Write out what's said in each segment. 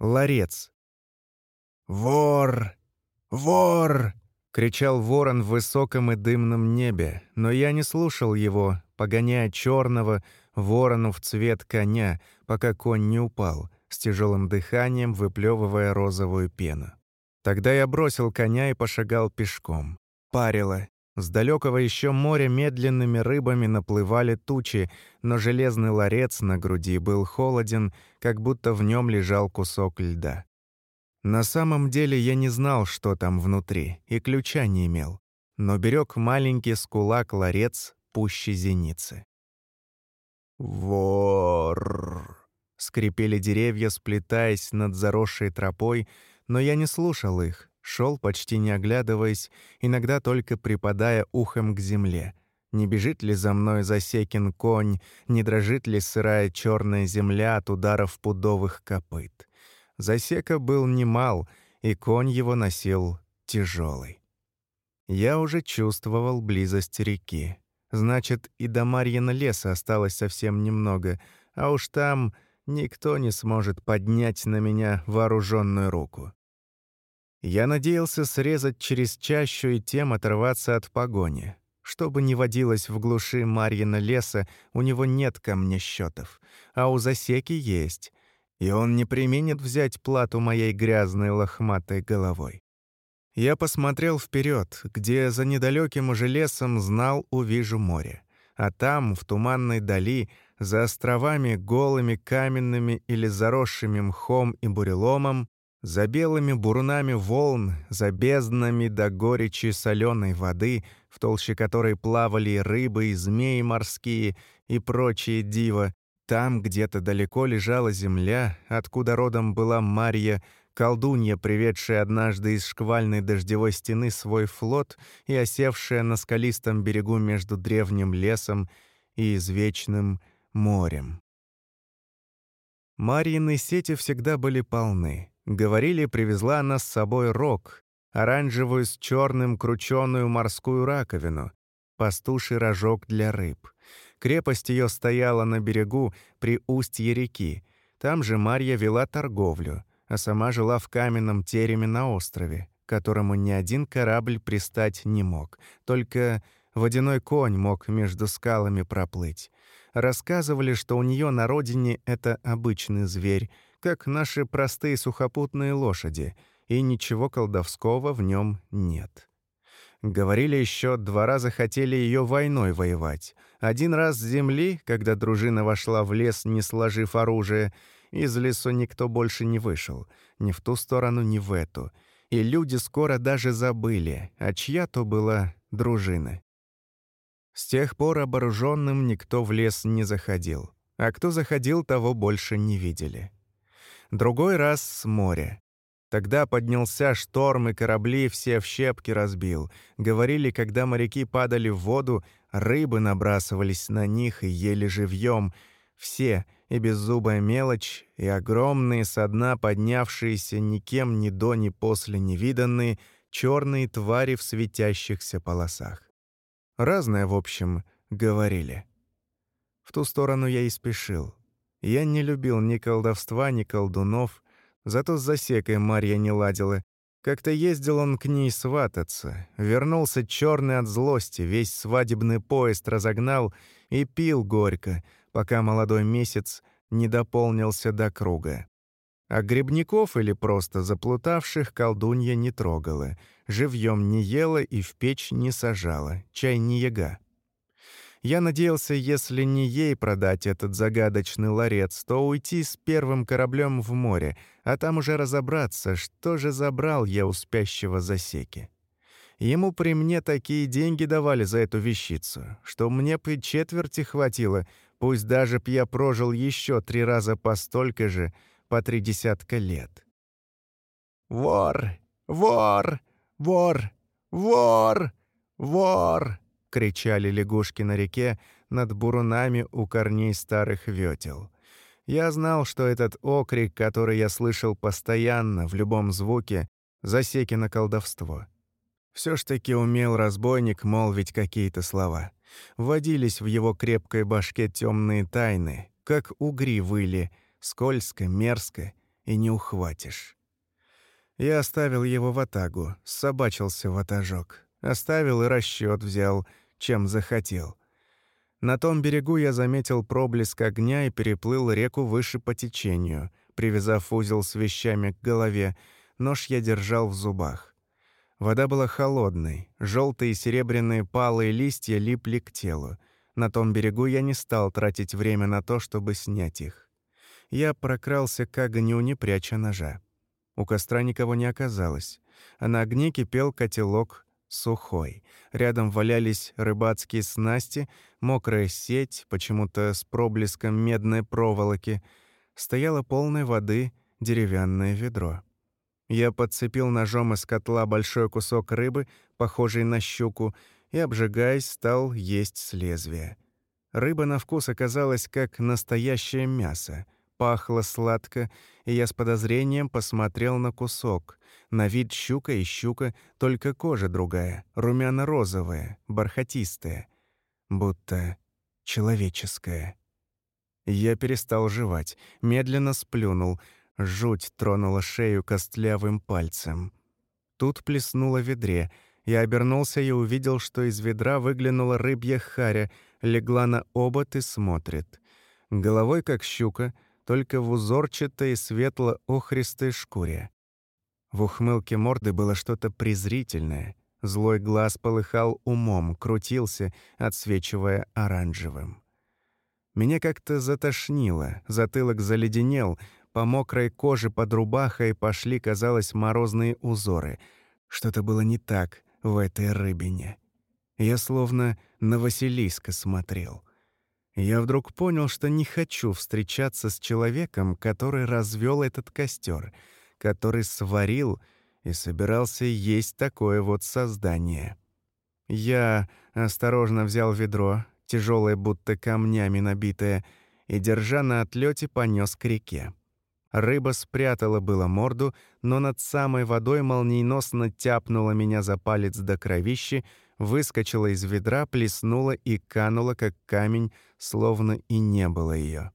Ларец. «Вор! Вор!» — кричал ворон в высоком и дымном небе, но я не слушал его, погоняя черного ворону в цвет коня, пока конь не упал, с тяжелым дыханием выплевывая розовую пену. Тогда я бросил коня и пошагал пешком. Парило. С далекого еще моря медленными рыбами наплывали тучи, но железный ларец на груди был холоден, как будто в нем лежал кусок льда. На самом деле я не знал, что там внутри, и ключа не имел, но берег маленький скулак ларец пуще зеницы. «Вор!» — скрипели деревья, сплетаясь над заросшей тропой, но я не слушал их, шел почти не оглядываясь, иногда только припадая ухом к земле. Не бежит ли за мной засекин конь, не дрожит ли сырая черная земля от ударов пудовых копыт. Засека был немал, и конь его носил тяжелый. Я уже чувствовал близость реки. Значит, и до Марьина леса осталось совсем немного, а уж там никто не сможет поднять на меня вооруженную руку. Я надеялся срезать через чащу и тем оторваться от погони. Что бы ни водилось в глуши Марьина леса, у него нет камнещётов, а у засеки есть, и он не применит взять плату моей грязной лохматой головой. Я посмотрел вперед, где за недалеким уже лесом знал увижу море, а там, в туманной дали, за островами голыми каменными или заросшими мхом и буреломом, за белыми бурунами волн, за безднами до горечи соленой воды, в толще которой плавали рыбы и змеи морские и прочие дива, там где-то далеко лежала земля, откуда родом была Марья, колдунья, приведшая однажды из шквальной дождевой стены свой флот и осевшая на скалистом берегу между древним лесом и извечным морем. Марьины сети всегда были полны. Говорили, привезла она с собой рог, оранжевую с черным крученую морскую раковину, пастуший рожок для рыб. Крепость ее стояла на берегу при устье реки. Там же Марья вела торговлю, а сама жила в каменном тереме на острове, которому ни один корабль пристать не мог. Только водяной конь мог между скалами проплыть. Рассказывали, что у нее на родине это обычный зверь, как наши простые сухопутные лошади, и ничего колдовского в нем нет. Говорили еще, два раза хотели ее войной воевать. Один раз с земли, когда дружина вошла в лес, не сложив оружие, из лесу никто больше не вышел, ни в ту сторону, ни в эту. И люди скоро даже забыли, а чья то была дружина. С тех пор оборуженным никто в лес не заходил, а кто заходил, того больше не видели другой раз с моря. Тогда поднялся шторм, и корабли все в щепки разбил. Говорили, когда моряки падали в воду, рыбы набрасывались на них и ели живьем. Все, и беззубая мелочь, и огромные со дна поднявшиеся никем ни до, ни после невиданные черные твари в светящихся полосах. Разное, в общем, говорили. В ту сторону я и спешил. Я не любил ни колдовства, ни колдунов, зато с засекой Марья не ладила. Как-то ездил он к ней свататься, вернулся черный от злости, весь свадебный поезд разогнал и пил горько, пока молодой месяц не дополнился до круга. А грибников или просто заплутавших колдунья не трогала, живьем не ела и в печь не сажала, чай не яга. Я надеялся, если не ей продать этот загадочный ларец, то уйти с первым кораблем в море, а там уже разобраться, что же забрал я у спящего засеки. Ему при мне такие деньги давали за эту вещицу, что мне бы четверти хватило, пусть даже б я прожил еще три раза по столько же, по три десятка лет. «Вор! Вор! Вор! Вор! Вор!» — кричали лягушки на реке над бурунами у корней старых ветел. Я знал, что этот окрик, который я слышал постоянно, в любом звуке, засеки на колдовство. Все ж таки умел разбойник молвить какие-то слова. Водились в его крепкой башке темные тайны, как угри выли, скользко, мерзко, и не ухватишь. Я оставил его в атагу, собачился в атажок. Оставил и расчет взял, чем захотел. На том берегу я заметил проблеск огня и переплыл реку выше по течению, привязав узел с вещами к голове, нож я держал в зубах. Вода была холодной, желтые и серебряные палы и листья липли к телу. На том берегу я не стал тратить время на то, чтобы снять их. Я прокрался к огню, не пряча ножа. У костра никого не оказалось, а на огне кипел котелок сухой. Рядом валялись рыбацкие снасти, мокрая сеть, почему-то с проблеском медной проволоки. Стояло полной воды деревянное ведро. Я подцепил ножом из котла большой кусок рыбы, похожий на щуку, и, обжигаясь, стал есть с лезвия. Рыба на вкус оказалась как настоящее мясо. Пахло сладко, и я с подозрением посмотрел на кусок. На вид щука и щука, только кожа другая, румяно-розовая, бархатистая, будто человеческая. Я перестал жевать, медленно сплюнул, жуть тронула шею костлявым пальцем. Тут плеснуло ведре. Я обернулся и увидел, что из ведра выглянула рыбья харя, легла на обод и смотрит. Головой, как щука, только в узорчатой светло-охристой шкуре. В ухмылке морды было что-то презрительное. Злой глаз полыхал умом, крутился, отсвечивая оранжевым. Меня как-то затошнило, затылок заледенел, по мокрой коже под рубахой пошли, казалось, морозные узоры. Что-то было не так в этой рыбине. Я словно на Василиска смотрел. Я вдруг понял, что не хочу встречаться с человеком, который развел этот костер — который сварил и собирался есть такое вот создание. Я осторожно взял ведро, тяжелое будто камнями набитое, и, держа на отлете, понес к реке. Рыба спрятала было морду, но над самой водой молниеносно тяпнула меня за палец до кровищи, выскочила из ведра, плеснула и канула, как камень, словно и не было ее.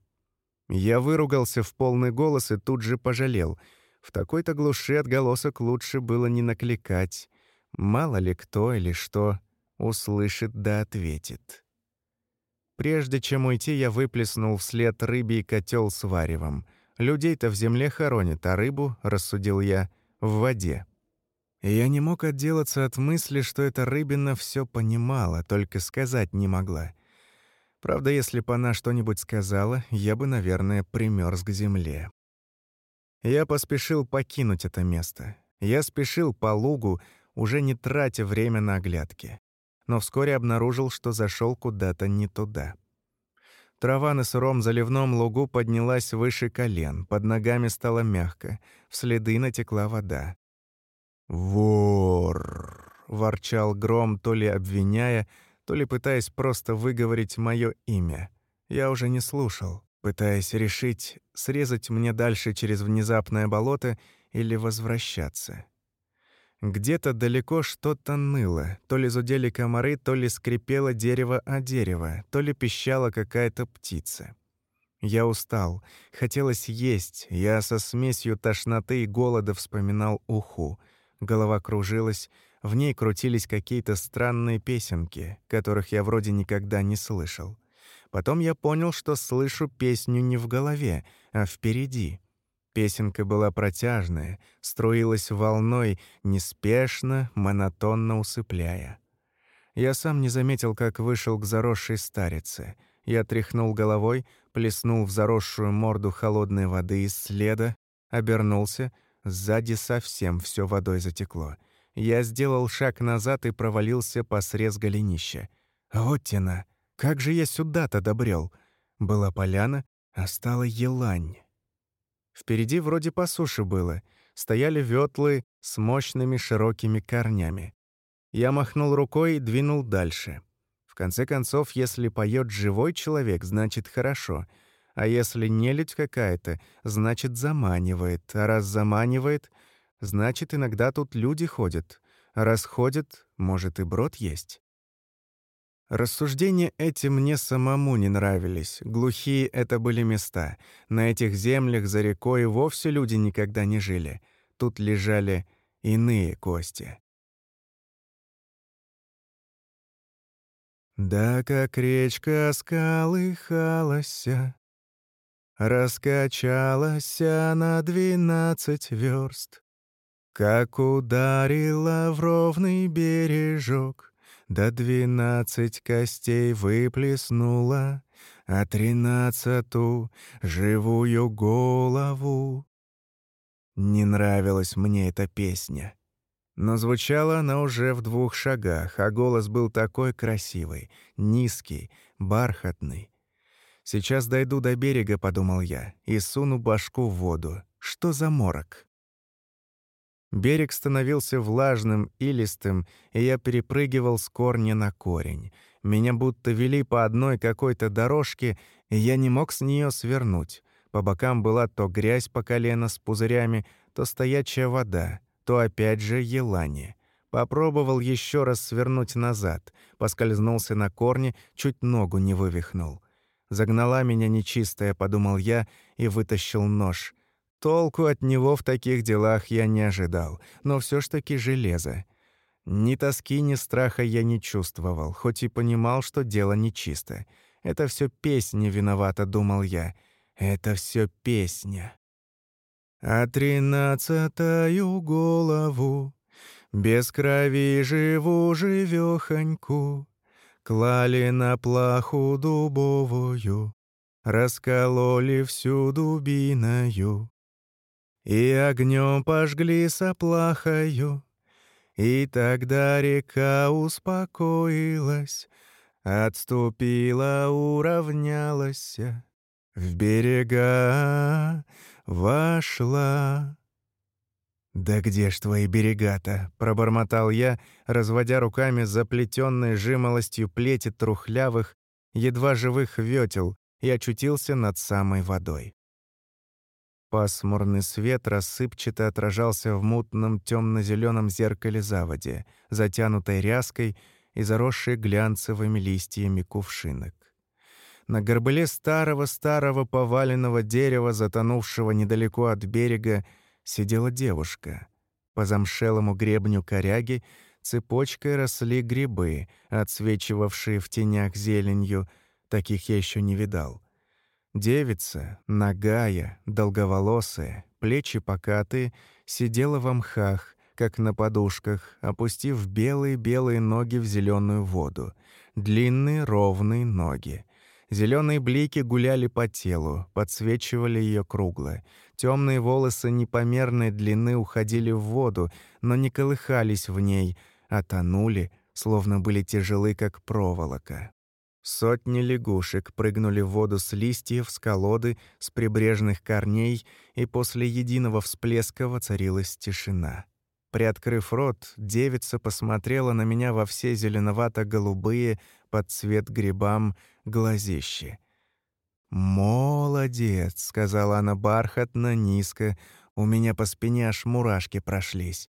Я выругался в полный голос и тут же пожалел — в такой-то глуши отголосок лучше было не накликать. Мало ли кто или что услышит да ответит. Прежде чем уйти, я выплеснул вслед рыбий котел с варевом. Людей-то в земле хоронят, а рыбу, рассудил я, в воде. И я не мог отделаться от мысли, что эта рыбина все понимала, только сказать не могла. Правда, если бы она что-нибудь сказала, я бы, наверное, примерз к земле. Я поспешил покинуть это место. Я спешил по лугу, уже не тратя время на оглядки. Но вскоре обнаружил, что зашел куда-то не туда. Трава на сыром заливном лугу поднялась выше колен, под ногами стало мягко, в следы натекла вода. «Вор!» — ворчал гром, то ли обвиняя, то ли пытаясь просто выговорить мое имя. Я уже не слушал пытаясь решить, срезать мне дальше через внезапное болото или возвращаться. Где-то далеко что-то ныло, то ли зудели комары, то ли скрипело дерево о дерево, то ли пищала какая-то птица. Я устал, хотелось есть, я со смесью тошноты и голода вспоминал уху. Голова кружилась, в ней крутились какие-то странные песенки, которых я вроде никогда не слышал. Потом я понял, что слышу песню не в голове, а впереди. Песенка была протяжная, струилась волной, неспешно, монотонно усыпляя. Я сам не заметил, как вышел к заросшей старице. Я тряхнул головой, плеснул в заросшую морду холодной воды из следа, обернулся, сзади совсем все водой затекло. Я сделал шаг назад и провалился по срез голенища. Вот тена! Как же я сюда-то добрел? Была поляна, а стала елань. Впереди вроде по суше было. Стояли ветлы с мощными широкими корнями. Я махнул рукой и двинул дальше. В конце концов, если поет живой человек, значит хорошо. А если нелюдь какая-то, значит заманивает. А раз заманивает, значит иногда тут люди ходят. А раз ходят, может и брод есть. Рассуждения эти мне самому не нравились. Глухие это были места. На этих землях за рекой вовсе люди никогда не жили. Тут лежали иные кости. Да как речка скалыхалася, Раскачалась на двенадцать верст, Как ударила в ровный бережок, До двенадцать костей выплеснула, А тринадцату живую голову. Не нравилась мне эта песня. Но звучала она уже в двух шагах, а голос был такой красивый, низкий, бархатный. «Сейчас дойду до берега», — подумал я, — «и суну башку в воду. Что за морок?» Берег становился влажным и листым, и я перепрыгивал с корня на корень. Меня будто вели по одной какой-то дорожке, и я не мог с нее свернуть. По бокам была то грязь по колено с пузырями, то стоячая вода то опять же елани. Попробовал еще раз свернуть назад, поскользнулся на корне, чуть ногу не вывихнул. Загнала меня нечистая, подумал я, и вытащил нож. Толку от него в таких делах я не ожидал, но все ж таки железо. Ни тоски, ни страха я не чувствовал, хоть и понимал, что дело нечисто. Это все песня виновата, думал я. Это все песня. А тринадцатую голову без крови живу живёхоньку Клали на плаху дубовую, Раскололи всю дубиною, И огнем пожгли соплахою, И тогда река успокоилась, Отступила, уравнялась в берега вошла. «Да где ж твои берега-то?» — пробормотал я, разводя руками заплетенной жимолостью плети трухлявых, едва живых ветел, и очутился над самой водой. Пасмурный свет рассыпчато отражался в мутном темно зеленом зеркале заводи, затянутой ряской и заросшей глянцевыми листьями кувшинок. На горбыле старого-старого поваленного дерева, затонувшего недалеко от берега, сидела девушка. По замшелому гребню коряги цепочкой росли грибы, отсвечивавшие в тенях зеленью, таких я еще не видал. Девица, нагая, долговолосая, плечи покатые, сидела в мхах, как на подушках, опустив белые-белые ноги в зеленую воду, длинные ровные ноги. Зеленые блики гуляли по телу, подсвечивали ее кругло. Темные волосы непомерной длины уходили в воду, но не колыхались в ней, а тонули, словно были тяжелы, как проволока. Сотни лягушек прыгнули в воду с листьев, с колоды, с прибрежных корней, и после единого всплеска воцарилась тишина. Приоткрыв рот, девица посмотрела на меня во все зеленовато-голубые, под цвет грибам, глазище. «Молодец», — сказала она бархатно, низко, у меня по спине аж мурашки прошлись.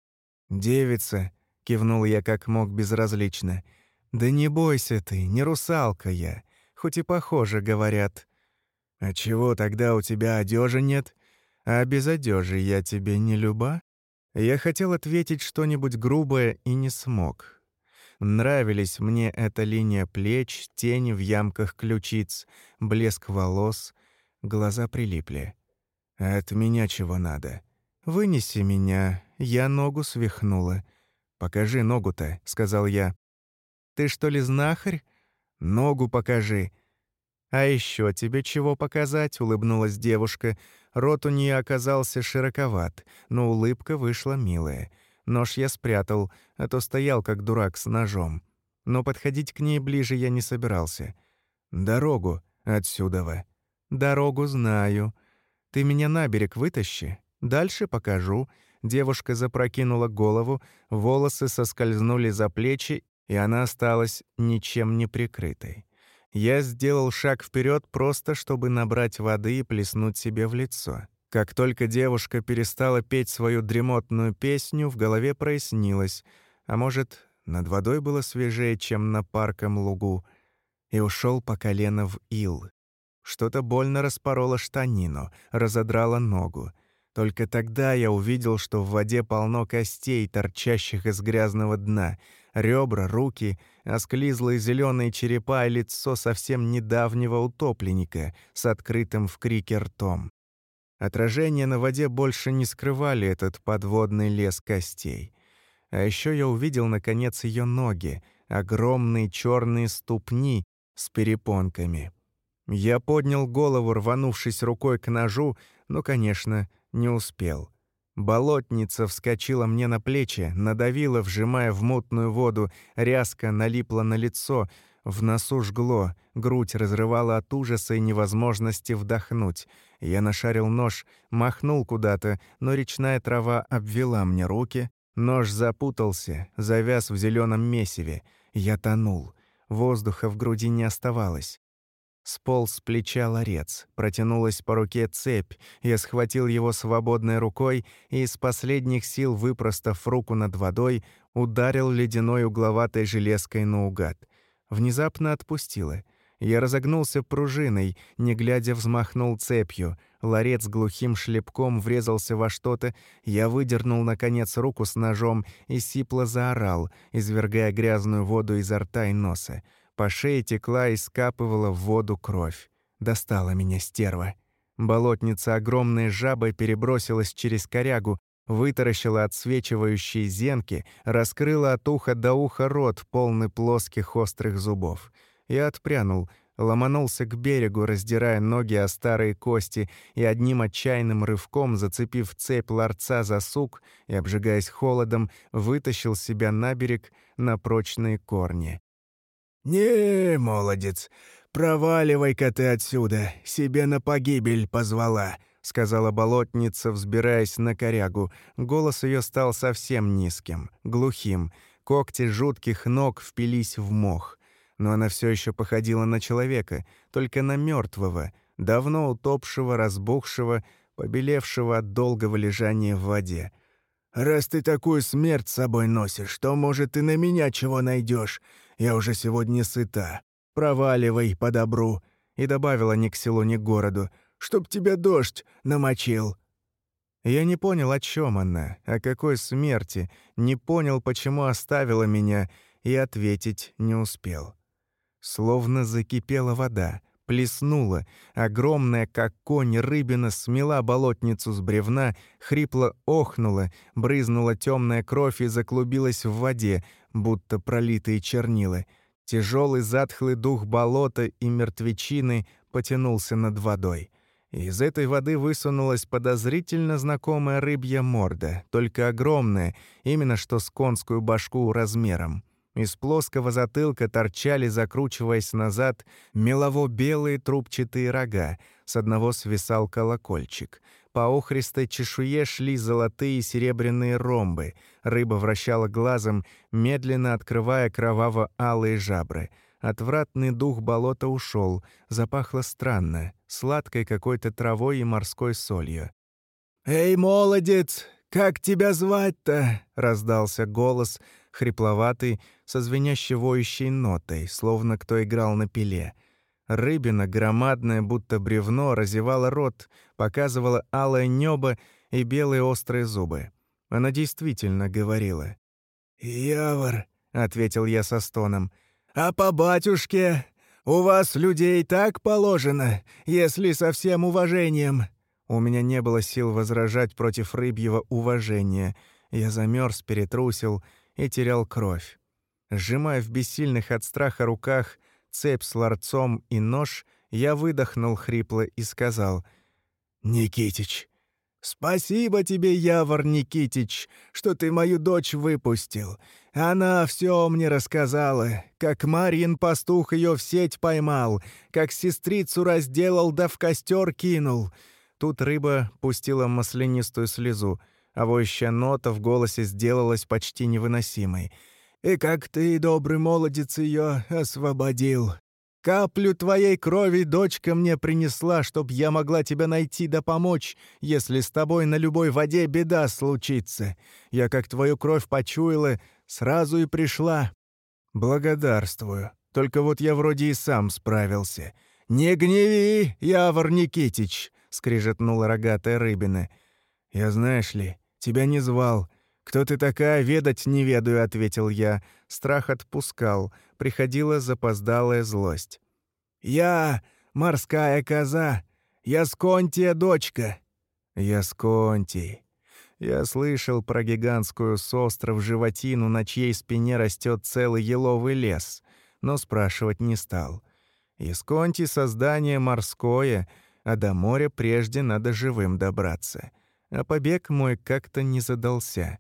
«Девица», — кивнул я как мог безразлично, — «да не бойся ты, не русалка я, хоть и похоже, говорят». «А чего тогда у тебя одежи нет? А без одежи я тебе не люба?» Я хотел ответить что-нибудь грубое и не смог. Нравились мне эта линия плеч, тени в ямках ключиц, блеск волос. Глаза прилипли. «От меня чего надо? Вынеси меня, я ногу свихнула. Покажи ногу-то», — сказал я. «Ты что ли знахарь? Ногу покажи». «А еще тебе чего показать?» — улыбнулась девушка. Рот у нее оказался широковат, но улыбка вышла милая. Нож я спрятал, а то стоял как дурак с ножом. Но подходить к ней ближе я не собирался. «Дорогу отсюда. «Дорогу знаю. Ты меня на берег вытащи. Дальше покажу». Девушка запрокинула голову, волосы соскользнули за плечи, и она осталась ничем не прикрытой. Я сделал шаг вперед просто, чтобы набрать воды и плеснуть себе в лицо. Как только девушка перестала петь свою дремотную песню, в голове прояснилось. А может, Над водой было свежее, чем на парком лугу, и ушел по колено в ил. Что-то больно распороло штанину, разодрало ногу. Только тогда я увидел, что в воде полно костей, торчащих из грязного дна, ребра, руки, осклизлые зеленые черепа и лицо совсем недавнего утопленника с открытым в крике ртом. Отражения на воде больше не скрывали этот подводный лес костей. А еще я увидел, наконец, ее ноги, огромные черные ступни с перепонками. Я поднял голову, рванувшись рукой к ножу, но, конечно, не успел. Болотница вскочила мне на плечи, надавила, вжимая в мутную воду, рязко налипла на лицо, в носу жгло, грудь разрывала от ужаса и невозможности вдохнуть. Я нашарил нож, махнул куда-то, но речная трава обвела мне руки, Нож запутался, завяз в зеленом месиве. Я тонул. Воздуха в груди не оставалось. Сполз с плеча ларец, протянулась по руке цепь. Я схватил его свободной рукой и из последних сил, выпростав руку над водой, ударил ледяной угловатой железкой наугад. Внезапно отпустило. Я разогнулся пружиной, не глядя взмахнул цепью. Ларец глухим шлепком врезался во что-то, я выдернул, наконец, руку с ножом и сипло заорал, извергая грязную воду изо рта и носа. По шее текла и скапывала в воду кровь. Достала меня стерва. Болотница огромной жабой перебросилась через корягу, вытаращила отсвечивающие зенки, раскрыла от уха до уха рот, полный плоских острых зубов. Я отпрянул, ломанулся к берегу, раздирая ноги о старые кости, и одним отчаянным рывком, зацепив цепь ларца за сук и обжигаясь холодом, вытащил себя на берег на прочные корни. «Не, молодец, проваливай-ка ты отсюда, себе на погибель позвала», — сказала болотница, взбираясь на корягу. Голос ее стал совсем низким, глухим. Когти жутких ног впились в мох но она все еще походила на человека, только на мертвого, давно утопшего, разбухшего, побелевшего от долгого лежания в воде. «Раз ты такую смерть с собой носишь, то, может, и на меня чего найдешь. Я уже сегодня сыта. Проваливай по добру». И добавила ни к селу, ни к городу, «чтоб тебя дождь намочил». Я не понял, о чем она, о какой смерти, не понял, почему оставила меня, и ответить не успел. Словно закипела вода, плеснула, огромная, как конь, рыбина смела болотницу с бревна, хрипло охнула, брызнула темная кровь и заклубилась в воде, будто пролитые чернила. Тяжелый затхлый дух болота и мертвечины потянулся над водой. Из этой воды высунулась подозрительно знакомая рыбья морда, только огромная, именно что с конскую башку размером. Из плоского затылка торчали, закручиваясь назад, мелово-белые трубчатые рога, с одного свисал колокольчик. По охристой чешуе шли золотые и серебряные ромбы. Рыба вращала глазом, медленно открывая кроваво-алые жабры. Отвратный дух болота ушел, запахло странно, сладкой какой-то травой и морской солью. «Эй, молодец, как тебя звать-то?» — раздался голос — хрипловатый, со звеняще воющей нотой, словно кто играл на пиле. Рыбина, громадная, будто бревно, разевала рот, показывала алое небо и белые острые зубы. Она действительно говорила. «Явор», — ответил я со стоном, — «а по батюшке у вас людей так положено, если со всем уважением». У меня не было сил возражать против рыбьего уважения. Я замерз, перетрусил — и терял кровь. Сжимая в бессильных от страха руках цепь с ларцом и нож, я выдохнул хрипло и сказал «Никитич, спасибо тебе, Явор Никитич, что ты мою дочь выпустил. Она все мне рассказала, как Марьин пастух ее в сеть поймал, как сестрицу разделал да в костер кинул». Тут рыба пустила маслянистую слезу — а воющая нота в голосе сделалась почти невыносимой. «И как ты, добрый молодец, ее освободил! Каплю твоей крови дочка мне принесла, чтоб я могла тебя найти да помочь, если с тобой на любой воде беда случится. Я как твою кровь почуяла, сразу и пришла». «Благодарствую. Только вот я вроде и сам справился». «Не гневи, Явор Никитич!» — скрижетнула рогатая рыбина. «Я, знаешь ли, тебя не звал. Кто ты такая, ведать не ведаю», — ответил я. Страх отпускал, приходила запоздалая злость. «Я морская коза, я Сконтия дочка». «Я Сконтий». Я слышал про гигантскую состров животину, на чьей спине растет целый еловый лес, но спрашивать не стал. Исконти — создание морское, а до моря прежде надо живым добраться. А побег мой как-то не задался.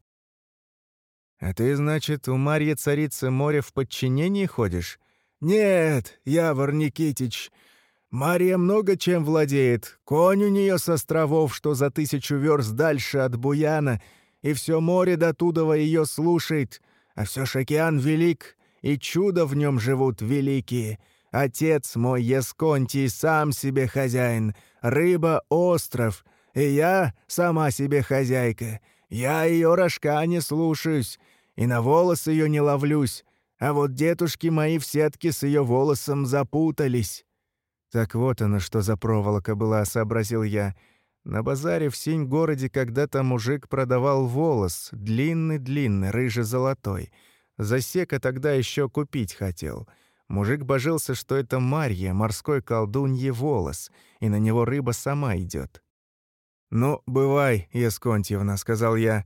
«А ты, значит, у Марьи царицы моря в подчинении ходишь?» «Нет, Явор Никитич, Мария много чем владеет. Конь у нее с островов, что за тысячу верст дальше от Буяна, и все море до Тудова ее слушает. А все ж океан велик, и чудо в нем живут великие. Отец мой Есконтий сам себе хозяин, рыба — остров, и я сама себе хозяйка. Я ее рожка не слушаюсь, и на волос ее не ловлюсь, а вот дедушки мои в сетке с ее волосом запутались». «Так вот оно, что за проволока была», — сообразил я. На базаре в Синь-городе когда-то мужик продавал волос, длинный-длинный, рыже-золотой. Засека тогда еще купить хотел. Мужик божился, что это Марья, морской колдунье волос, и на него рыба сама идет. «Ну, бывай, Ясконтьевна», — сказал я.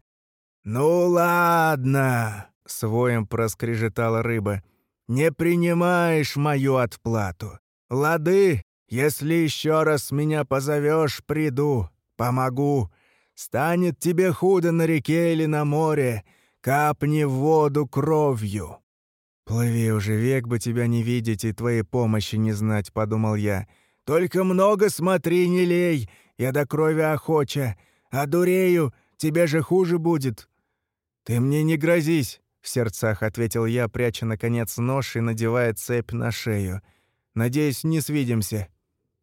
«Ну ладно», — своем проскрежетала рыба. «Не принимаешь мою отплату. Лады, если еще раз меня позовешь, приду, помогу. Станет тебе худо на реке или на море, капни в воду кровью». «Плыви уже, век бы тебя не видеть и твоей помощи не знать», — подумал я. «Только много смотри, не лей, я до крови охоча. А дурею, тебе же хуже будет». «Ты мне не грозись», — в сердцах ответил я, пряча, наконец, нож и надевая цепь на шею. Надеюсь, не свидимся».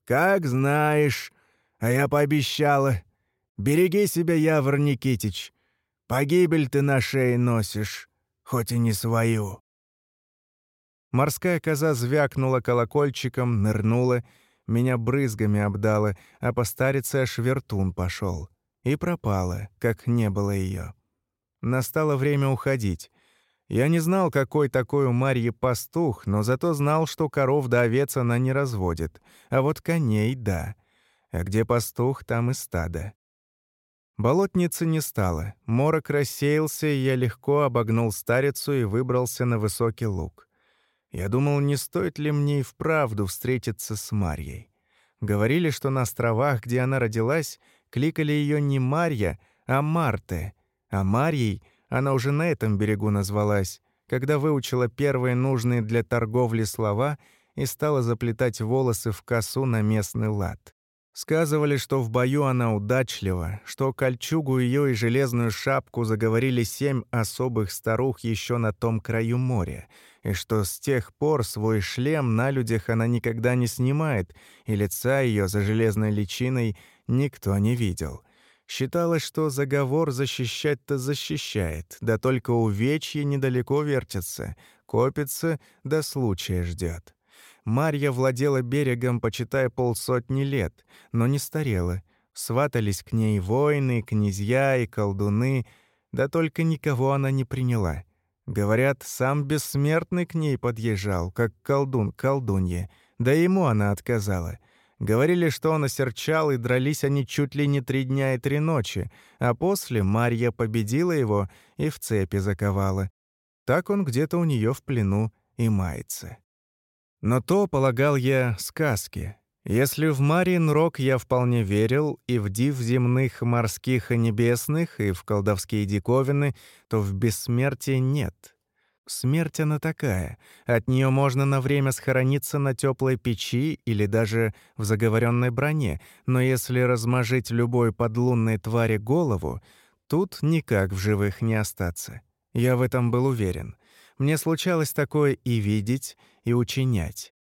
«Как знаешь. А я пообещала. Береги себя, Явр Никитич. Погибель ты на шее носишь, хоть и не свою». Морская коза звякнула колокольчиком, нырнула, меня брызгами обдала, а по старице аж вертун пошел. И пропала, как не было ее. Настало время уходить. Я не знал, какой такой у Марьи пастух, но зато знал, что коров да овец она не разводит, а вот коней — да. А где пастух, там и стадо. Болотницы не стало, морок рассеялся, и я легко обогнул старицу и выбрался на высокий луг. Я думал, не стоит ли мне и вправду встретиться с Марьей. Говорили, что на островах, где она родилась, кликали ее не Марья, а Марте, а Марьей — она уже на этом берегу назвалась, когда выучила первые нужные для торговли слова и стала заплетать волосы в косу на местный лад. Сказывали, что в бою она удачлива, что кольчугу ее и железную шапку заговорили семь особых старух еще на том краю моря, и что с тех пор свой шлем на людях она никогда не снимает, и лица ее за железной личиной никто не видел — Считалось, что заговор защищать-то защищает, да только увечье недалеко вертится, копится, да случая ждет. Марья владела берегом, почитая полсотни лет, но не старела. Сватались к ней воины, князья и колдуны, да только никого она не приняла. Говорят, сам бессмертный к ней подъезжал, как колдун колдунье, да ему она отказала — Говорили, что он осерчал, и дрались они чуть ли не три дня и три ночи, а после Марья победила его и в цепи заковала. Так он где-то у нее в плену и мается. Но то, полагал я, сказки. Если в Марин рок я вполне верил, и в див земных, морских и небесных, и в колдовские диковины, то в бессмертии нет. Смерть она такая. От нее можно на время схорониться на теплой печи или даже в заговоренной броне, но если размажить любой подлунной твари голову, тут никак в живых не остаться. Я в этом был уверен. Мне случалось такое и видеть, и учинять.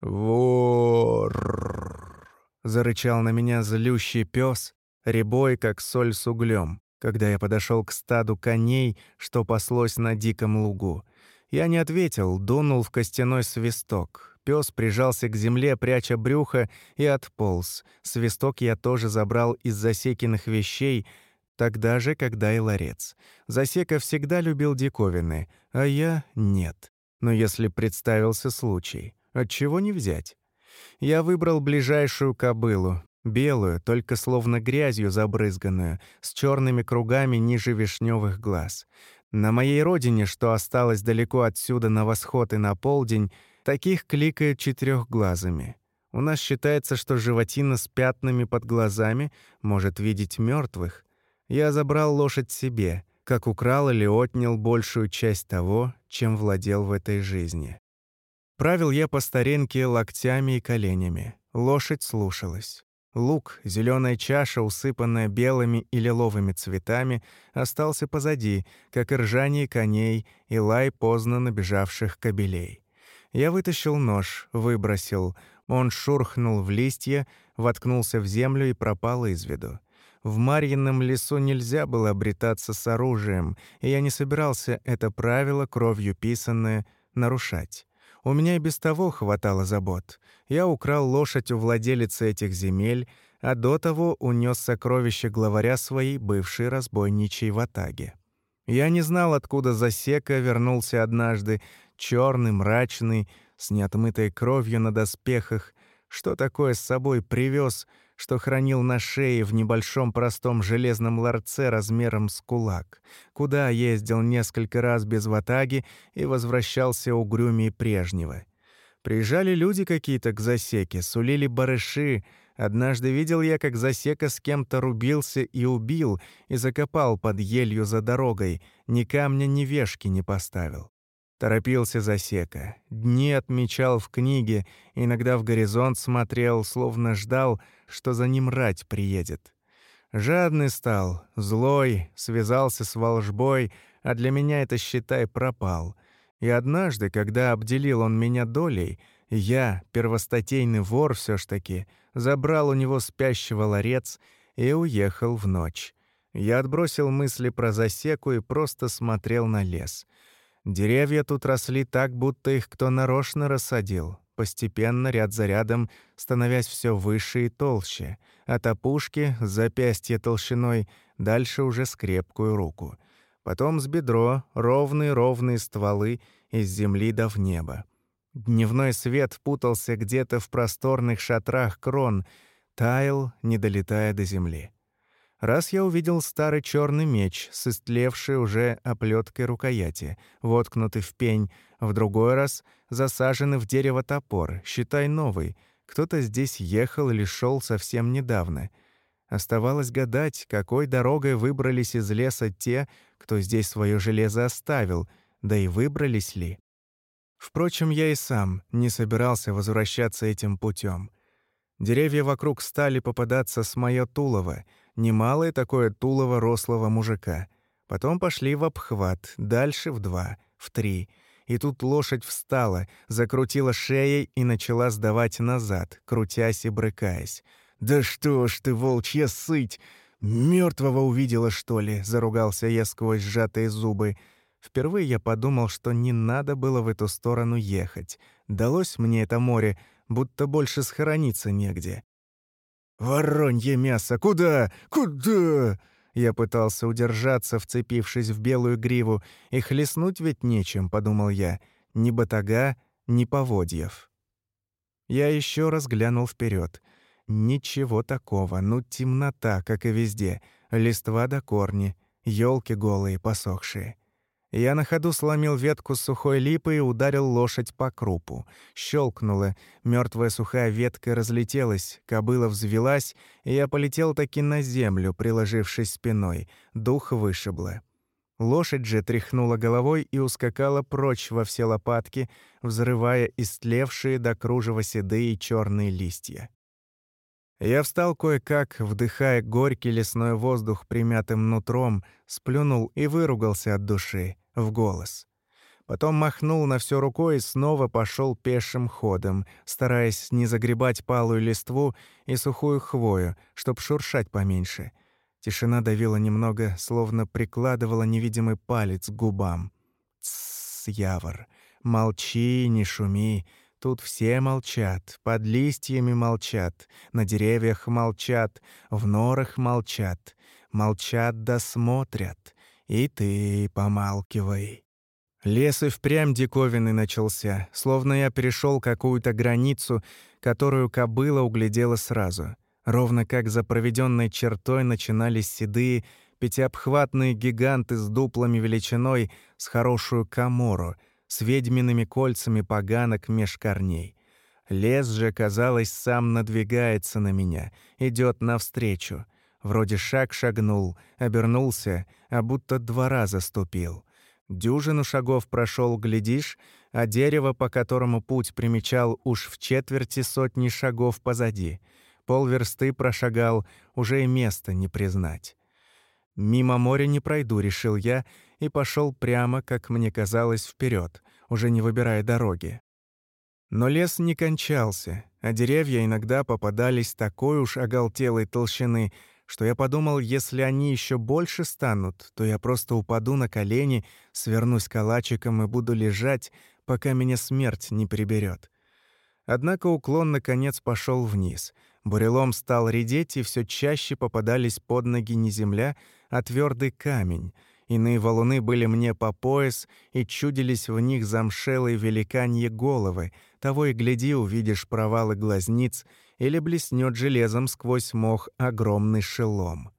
«Вор!» — зарычал на меня злющий пес, ребой, как соль с углем. когда я подошел к стаду коней, что паслось на диком лугу. Я не ответил, дунул в костяной свисток. Пес прижался к земле, пряча брюхо, и отполз. Свисток я тоже забрал из засекенных вещей, тогда же, когда и ларец. Засека всегда любил диковины, а я — нет. Но если представился случай, отчего не взять? Я выбрал ближайшую кобылу, белую, только словно грязью забрызганную, с черными кругами ниже вишневых глаз. На моей родине, что осталось далеко отсюда на восход и на полдень, таких кликают четырехглазыми. У нас считается, что животина с пятнами под глазами может видеть мертвых. Я забрал лошадь себе, как украл или отнял большую часть того, чем владел в этой жизни. Правил я по старинке локтями и коленями. Лошадь слушалась. Лук, зеленая чаша, усыпанная белыми и лиловыми цветами, остался позади, как и ржание коней и лай поздно набежавших кобелей. Я вытащил нож, выбросил. Он шурхнул в листья, воткнулся в землю и пропал из виду. В Марьином лесу нельзя было обретаться с оружием, и я не собирался это правило, кровью писанное, нарушать. У меня и без того хватало забот. Я украл лошадь у владелицы этих земель, а до того унес сокровища главаря своей бывшей разбойничьей ватаги. Я не знал, откуда засека вернулся однажды, черный, мрачный, с неотмытой кровью на доспехах, что такое с собой привез, что хранил на шее в небольшом простом железном ларце размером с кулак, куда ездил несколько раз без ватаги и возвращался угрюмее прежнего. Приезжали люди какие-то к засеке, сулили барыши. Однажды видел я, как засека с кем-то рубился и убил, и закопал под елью за дорогой, ни камня, ни вешки не поставил. Торопился засека. Дни отмечал в книге, иногда в горизонт смотрел, словно ждал, что за ним рать приедет. Жадный стал, злой, связался с волжбой, а для меня это, считай, пропал. И однажды, когда обделил он меня долей, я, первостатейный вор все ж таки, забрал у него спящего ларец и уехал в ночь. Я отбросил мысли про засеку и просто смотрел на лес — Деревья тут росли так, будто их кто нарочно рассадил, постепенно, ряд за рядом, становясь все выше и толще, от опушки, запястья толщиной, дальше уже с крепкую руку. Потом с бедро, ровные-ровные стволы из земли до в небо. Дневной свет путался где-то в просторных шатрах крон, таял, не долетая до земли. Раз я увидел старый черный меч с истлевшей уже оплеткой рукояти, воткнутый в пень, в другой раз засаженный в дерево топор, считай новый. Кто-то здесь ехал или шел совсем недавно. Оставалось гадать, какой дорогой выбрались из леса те, кто здесь свое железо оставил, да и выбрались ли. Впрочем, я и сам не собирался возвращаться этим путем. Деревья вокруг стали попадаться с моё тулово — Немалое такое тулово рослого мужика. Потом пошли в обхват, дальше в два, в три. И тут лошадь встала, закрутила шеей и начала сдавать назад, крутясь и брыкаясь. «Да что ж ты, волчья сыть! Мертвого увидела, что ли?» — заругался я сквозь сжатые зубы. Впервые я подумал, что не надо было в эту сторону ехать. Далось мне это море, будто больше схорониться негде. «Воронье мясо! Куда? Куда?» Я пытался удержаться, вцепившись в белую гриву, и хлестнуть ведь нечем, подумал я. Ни батага, ни поводьев. Я еще раз глянул вперед. Ничего такого, ну темнота, как и везде. Листва до корни, елки голые, посохшие. Я на ходу сломил ветку сухой липы и ударил лошадь по крупу. Щелкнуло, мертвая сухая ветка разлетелась, кобыла взвелась, и я полетел таки на землю, приложившись спиной. Дух вышибло. Лошадь же тряхнула головой и ускакала прочь во все лопатки, взрывая истлевшие до кружева седые черные листья. Я встал кое-как, вдыхая горький лесной воздух примятым нутром, сплюнул и выругался от души, в голос. Потом махнул на все рукой и снова пошел пешим ходом, стараясь не загребать палую листву и сухую хвою, чтоб шуршать поменьше. Тишина давила немного, словно прикладывала невидимый палец к губам. «Тссс, Явор, молчи, не шуми. Тут все молчат, под листьями молчат, на деревьях молчат, в норах молчат, молчат да смотрят. И ты помалкивай». Лес и впрямь диковинный начался, словно я перешел какую-то границу, которую кобыла углядела сразу. Ровно как за проведенной чертой начинались седые, пятиобхватные гиганты с дуплами величиной с хорошую камору, с ведьмиными кольцами поганок меж корней. Лес же, казалось, сам надвигается на меня, идет навстречу. Вроде шаг шагнул, обернулся, а будто два раза ступил. Дюжину шагов прошел, глядишь, а дерево, по которому путь примечал, уж в четверти сотни шагов позади. Полверсты прошагал, уже и места не признать. Мимо моря не пройду, решил я, и пошел прямо, как мне казалось, вперед, уже не выбирая дороги. Но лес не кончался, а деревья иногда попадались такой уж оголтелой толщины, что я подумал, если они еще больше станут, то я просто упаду на колени, свернусь калачиком и буду лежать, пока меня смерть не приберет. Однако уклон наконец пошел вниз. Бурелом стал редеть, и все чаще попадались под ноги не земля, а твердый камень. Иные валуны были мне по пояс, и чудились в них замшелые великаньи головы. Того и гляди, увидишь провалы глазниц — или блеснет железом сквозь мох огромный шелом.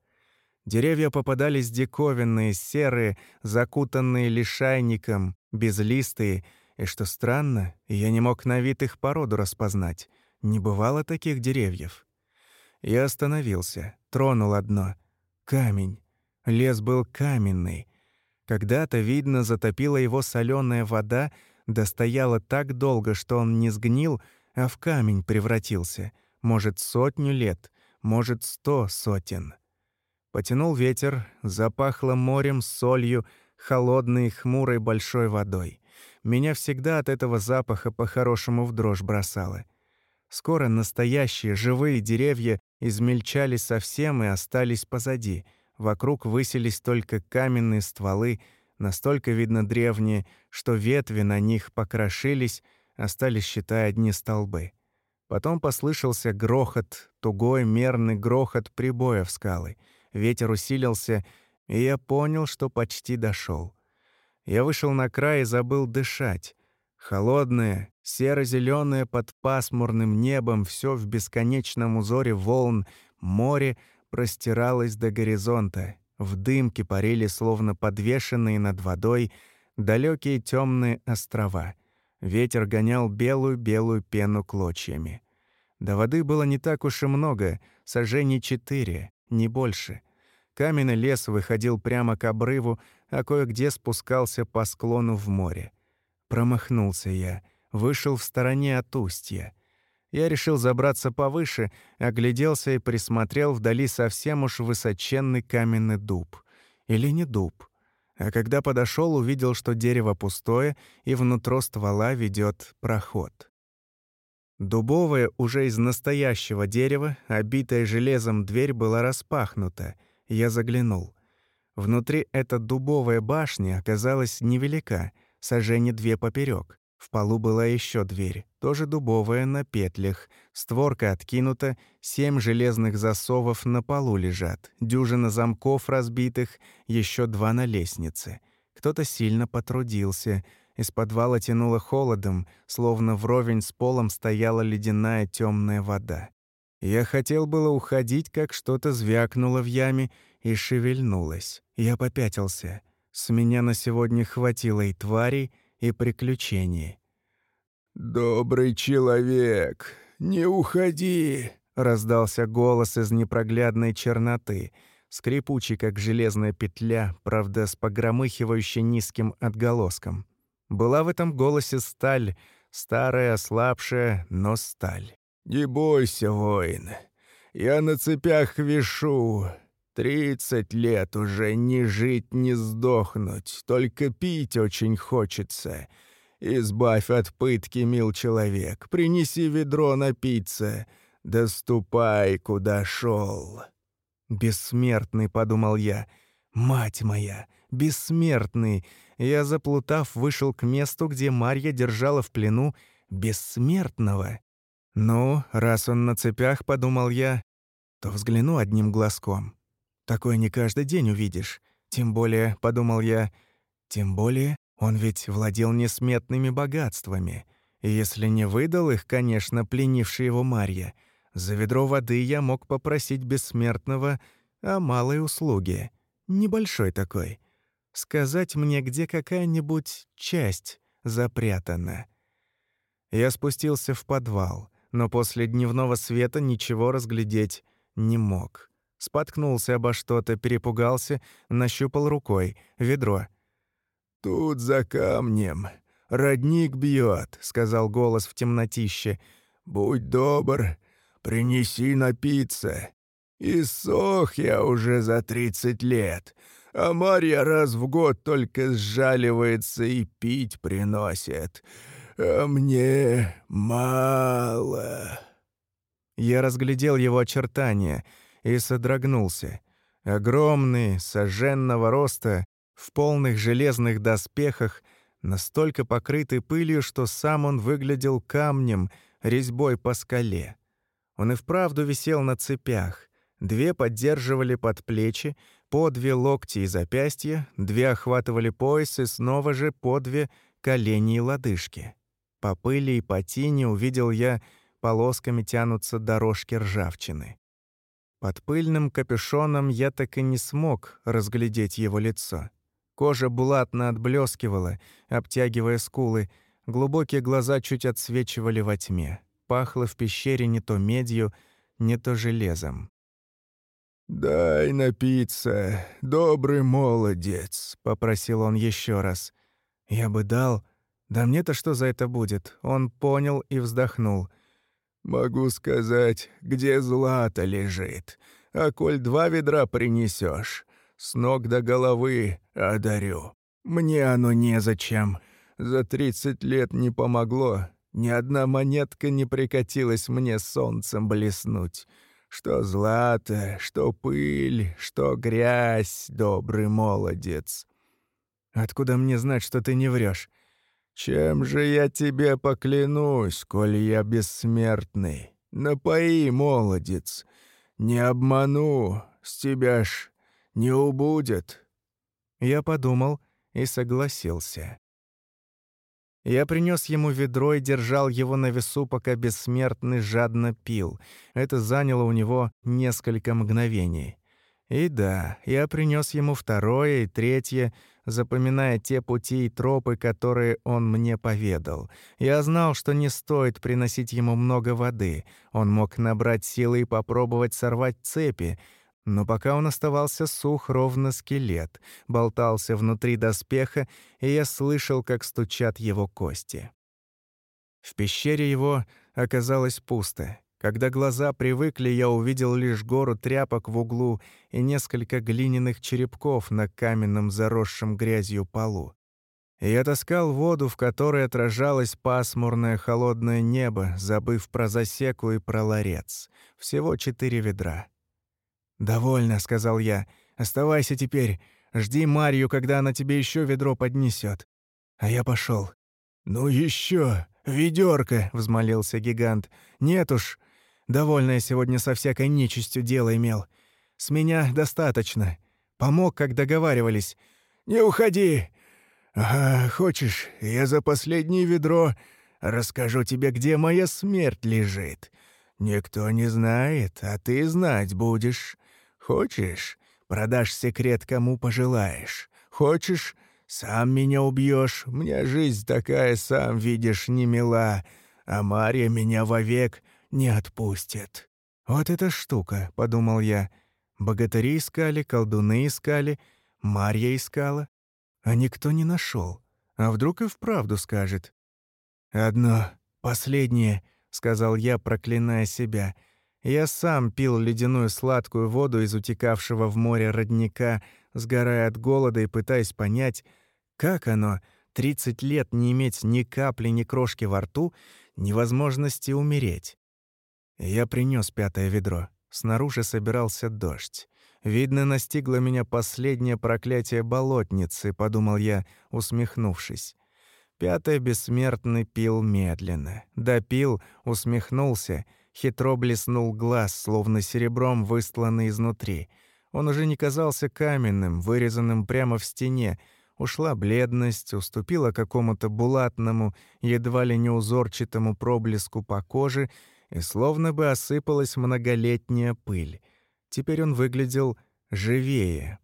Деревья попадались диковинные, серые, закутанные лишайником, безлистые, и, что странно, я не мог на вид их породу распознать. Не бывало таких деревьев. Я остановился, тронул одно. Камень. Лес был каменный. Когда-то, видно, затопила его соленая вода, достояла так долго, что он не сгнил, а в камень превратился — может, сотню лет, может, сто сотен. Потянул ветер, запахло морем, солью, холодной хмурой большой водой. Меня всегда от этого запаха по-хорошему в дрожь бросало. Скоро настоящие живые деревья измельчали совсем и остались позади. Вокруг высились только каменные стволы, настолько, видно, древние, что ветви на них покрошились, остались, считай, одни столбы. Потом послышался грохот, тугой мерный грохот прибоя в скалы. Ветер усилился, и я понял, что почти дошел. Я вышел на край и забыл дышать. Холодное, серо зеленое под пасмурным небом, все в бесконечном узоре волн, море простиралось до горизонта. В дымке парили, словно подвешенные над водой, далекие темные острова. Ветер гонял белую-белую пену клочьями. До воды было не так уж и много, сожжений четыре, не больше. Каменный лес выходил прямо к обрыву, а кое-где спускался по склону в море. Промахнулся я, вышел в стороне от устья. Я решил забраться повыше, огляделся и присмотрел вдали совсем уж высоченный каменный дуб. Или не дуб. А когда подошел, увидел, что дерево пустое, и внутрь ствола ведет проход. Дубовая, уже из настоящего дерева, обитая железом дверь была распахнута. Я заглянул. Внутри эта дубовая башня оказалась невелика, сожжение две поперек. В полу была еще дверь, тоже дубовая, на петлях. Створка откинута, семь железных засовов на полу лежат, дюжина замков разбитых, еще два на лестнице. Кто-то сильно потрудился. Из подвала тянуло холодом, словно вровень с полом стояла ледяная темная вода. Я хотел было уходить, как что-то звякнуло в яме и шевельнулось. Я попятился. С меня на сегодня хватило и тварей, и приключений. «Добрый человек, не уходи!» — раздался голос из непроглядной черноты, скрипучий, как железная петля, правда, с погромыхивающей низким отголоском. Была в этом голосе сталь, старая, ослабшая, но сталь. «Не бойся, воин, я на цепях вишу, Тридцать лет уже не жить, не сдохнуть, только пить очень хочется. Избавь от пытки, мил человек, принеси ведро напиться, да ступай, куда шел. «Бессмертный», — подумал я. «Мать моя! Бессмертный!» Я, заплутав, вышел к месту, где Марья держала в плену бессмертного. «Ну, раз он на цепях», — подумал я, — то взгляну одним глазком. Такое не каждый день увидишь. Тем более, — подумал я, — тем более он ведь владел несметными богатствами. И если не выдал их, конечно, пленивший его Марья, за ведро воды я мог попросить бессмертного о малой услуге. Небольшой такой. Сказать мне, где какая-нибудь часть запрятана. Я спустился в подвал, но после дневного света ничего разглядеть не мог. Споткнулся обо что-то, перепугался, нащупал рукой. Ведро — «Тут за камнем. Родник бьет», — сказал голос в темнотище. «Будь добр, принеси напиться. И сох я уже за тридцать лет, а Марья раз в год только сжаливается и пить приносит. А мне мало». Я разглядел его очертания и содрогнулся. Огромный, сожженного роста, в полных железных доспехах, настолько покрытый пылью, что сам он выглядел камнем, резьбой по скале. Он и вправду висел на цепях. Две поддерживали под плечи, по две локти и запястья, две охватывали пояс и снова же по две колени и лодыжки. По пыли и по тени увидел я, полосками тянутся дорожки ржавчины. Под пыльным капюшоном я так и не смог разглядеть его лицо. Кожа булатно отблескивала, обтягивая скулы, глубокие глаза чуть отсвечивали во тьме. Пахло в пещере не то медью, не то железом. «Дай напиться, добрый молодец», — попросил он еще раз. «Я бы дал. Да мне-то что за это будет?» Он понял и вздохнул. «Могу сказать, где злато лежит. А коль два ведра принесешь, с ног до головы одарю. Мне оно незачем. За тридцать лет не помогло. Ни одна монетка не прикатилась мне солнцем блеснуть. Что злато, что пыль, что грязь, добрый молодец. Откуда мне знать, что ты не врешь? Чем же я тебе поклянусь, коль я бессмертный? Напои, молодец. Не обману, с тебя ж не убудет». Я подумал и согласился. Я принес ему ведро и держал его на весу, пока бессмертный жадно пил. Это заняло у него несколько мгновений. И да, я принес ему второе и третье, запоминая те пути и тропы, которые он мне поведал. Я знал, что не стоит приносить ему много воды. Он мог набрать силы и попробовать сорвать цепи, но пока он оставался сух, ровно скелет, болтался внутри доспеха, и я слышал, как стучат его кости. В пещере его оказалось пусто. Когда глаза привыкли, я увидел лишь гору тряпок в углу и несколько глиняных черепков на каменном заросшем грязью полу. Я таскал воду, в которой отражалось пасмурное холодное небо, забыв про засеку и про ларец. Всего четыре ведра. «Довольно», — сказал я. «Оставайся теперь. Жди Марию, когда она тебе еще ведро поднесет. А я пошел. «Ну еще, ведерко, взмолился гигант. «Нет уж. Довольно я сегодня со всякой нечистью дело имел. С меня достаточно. Помог, как договаривались. Не уходи. Ага, хочешь, я за последнее ведро расскажу тебе, где моя смерть лежит. Никто не знает, а ты знать будешь. Хочешь, продашь секрет кому пожелаешь. Хочешь, сам меня убьешь. Мне жизнь такая, сам видишь, не мила. А Марья меня вовек не отпустит». «Вот эта штука», — подумал я. Богатыри искали, колдуны искали, Марья искала. А никто не нашел. А вдруг и вправду скажет. «Одно, последнее», — сказал я, проклиная себя — я сам пил ледяную сладкую воду из утекавшего в море родника, сгорая от голода и пытаясь понять, как оно, 30 лет не иметь ни капли, ни крошки во рту, невозможности умереть. Я принес пятое ведро. Снаружи собирался дождь. Видно, настигло меня последнее проклятие болотницы, подумал я, усмехнувшись. Пятый бессмертный пил медленно. Допил, усмехнулся, хитро блеснул глаз, словно серебром выстланный изнутри. Он уже не казался каменным, вырезанным прямо в стене. Ушла бледность, уступила какому-то булатному, едва ли не узорчатому проблеску по коже, и словно бы осыпалась многолетняя пыль. Теперь он выглядел живее.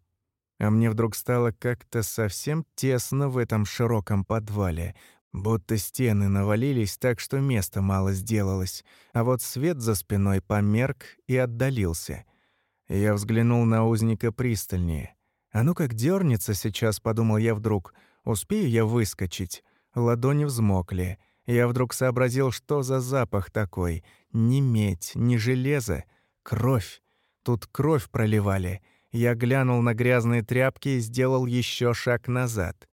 А мне вдруг стало как-то совсем тесно в этом широком подвале, будто стены навалились так, что места мало сделалось, а вот свет за спиной померк и отдалился. Я взглянул на узника пристальнее. «А ну как дернется сейчас», — подумал я вдруг. «Успею я выскочить?» Ладони взмокли. Я вдруг сообразил, что за запах такой. Ни медь, ни железо. Кровь. Тут кровь проливали. Я глянул на грязные тряпки и сделал еще шаг назад.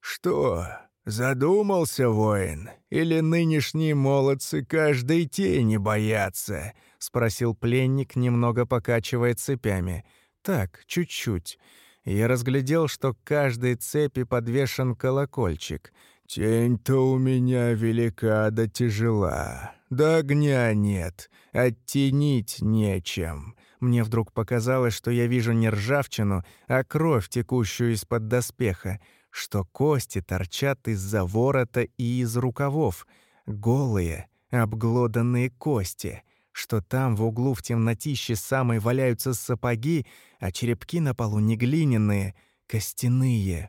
«Что, задумался воин? Или нынешние молодцы каждой тени боятся?» — спросил пленник, немного покачивая цепями. «Так, чуть-чуть». Я разглядел, что к каждой цепи подвешен колокольчик. «Тень-то у меня велика да тяжела. Да огня нет, оттенить нечем. Мне вдруг показалось, что я вижу не ржавчину, а кровь, текущую из-под доспеха, что кости торчат из-за ворота и из рукавов, голые, обглоданные кости, что там в углу в темнотище самой валяются сапоги, а черепки на полу не глиняные, костяные.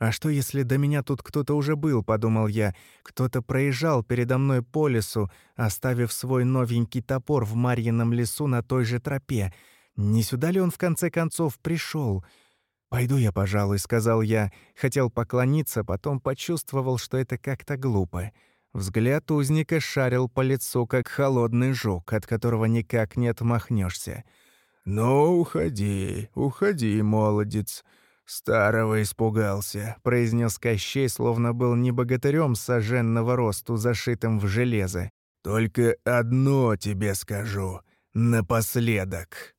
«А что, если до меня тут кто-то уже был?» — подумал я. «Кто-то проезжал передо мной по лесу, оставив свой новенький топор в Марьином лесу на той же тропе. Не сюда ли он в конце концов пришел? «Пойду я, пожалуй», — сказал я. Хотел поклониться, потом почувствовал, что это как-то глупо. Взгляд узника шарил по лицу, как холодный жук, от которого никак не отмахнешься. «Ну, уходи, уходи, молодец», «Старого испугался», — произнес Кощей, словно был не богатырем соженного росту, зашитым в железо. «Только одно тебе скажу. Напоследок».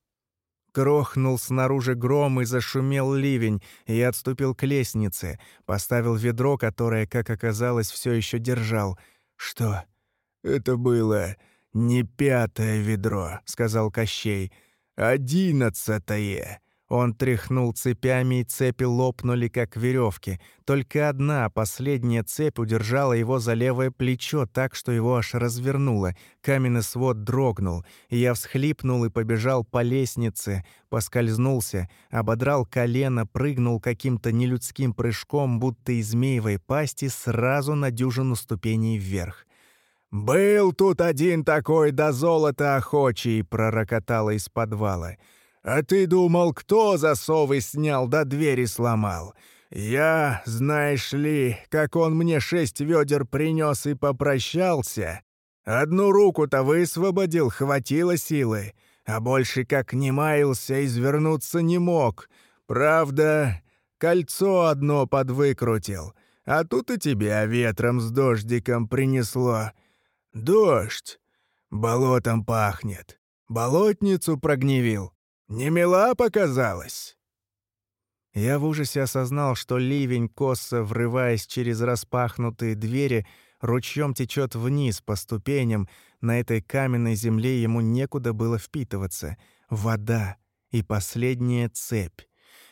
Крохнул снаружи гром и зашумел ливень, и я отступил к лестнице, поставил ведро, которое, как оказалось, все еще держал. «Что?» «Это было не пятое ведро», — сказал Кощей, — «одиннадцатое». Он тряхнул цепями, и цепи лопнули, как веревки. Только одна, последняя цепь удержала его за левое плечо так, что его аж развернуло. Каменный свод дрогнул. Я всхлипнул и побежал по лестнице, поскользнулся, ободрал колено, прыгнул каким-то нелюдским прыжком, будто из змеевой пасти, сразу на дюжину ступеней вверх. «Был тут один такой до золота охочий!» — пророкотало из подвала. А ты думал, кто засовы снял да двери сломал? Я, знаешь ли, как он мне шесть ведер принес и попрощался. Одну руку-то высвободил, хватило силы, а больше как не маялся, извернуться не мог. Правда, кольцо одно подвыкрутил, а тут и тебя ветром с дождиком принесло. Дождь. Болотом пахнет. Болотницу прогневил. Не мила показалась?» Я в ужасе осознал, что ливень, косо врываясь через распахнутые двери, ручьем течет вниз по ступеням, на этой каменной земле ему некуда было впитываться. Вода и последняя цепь.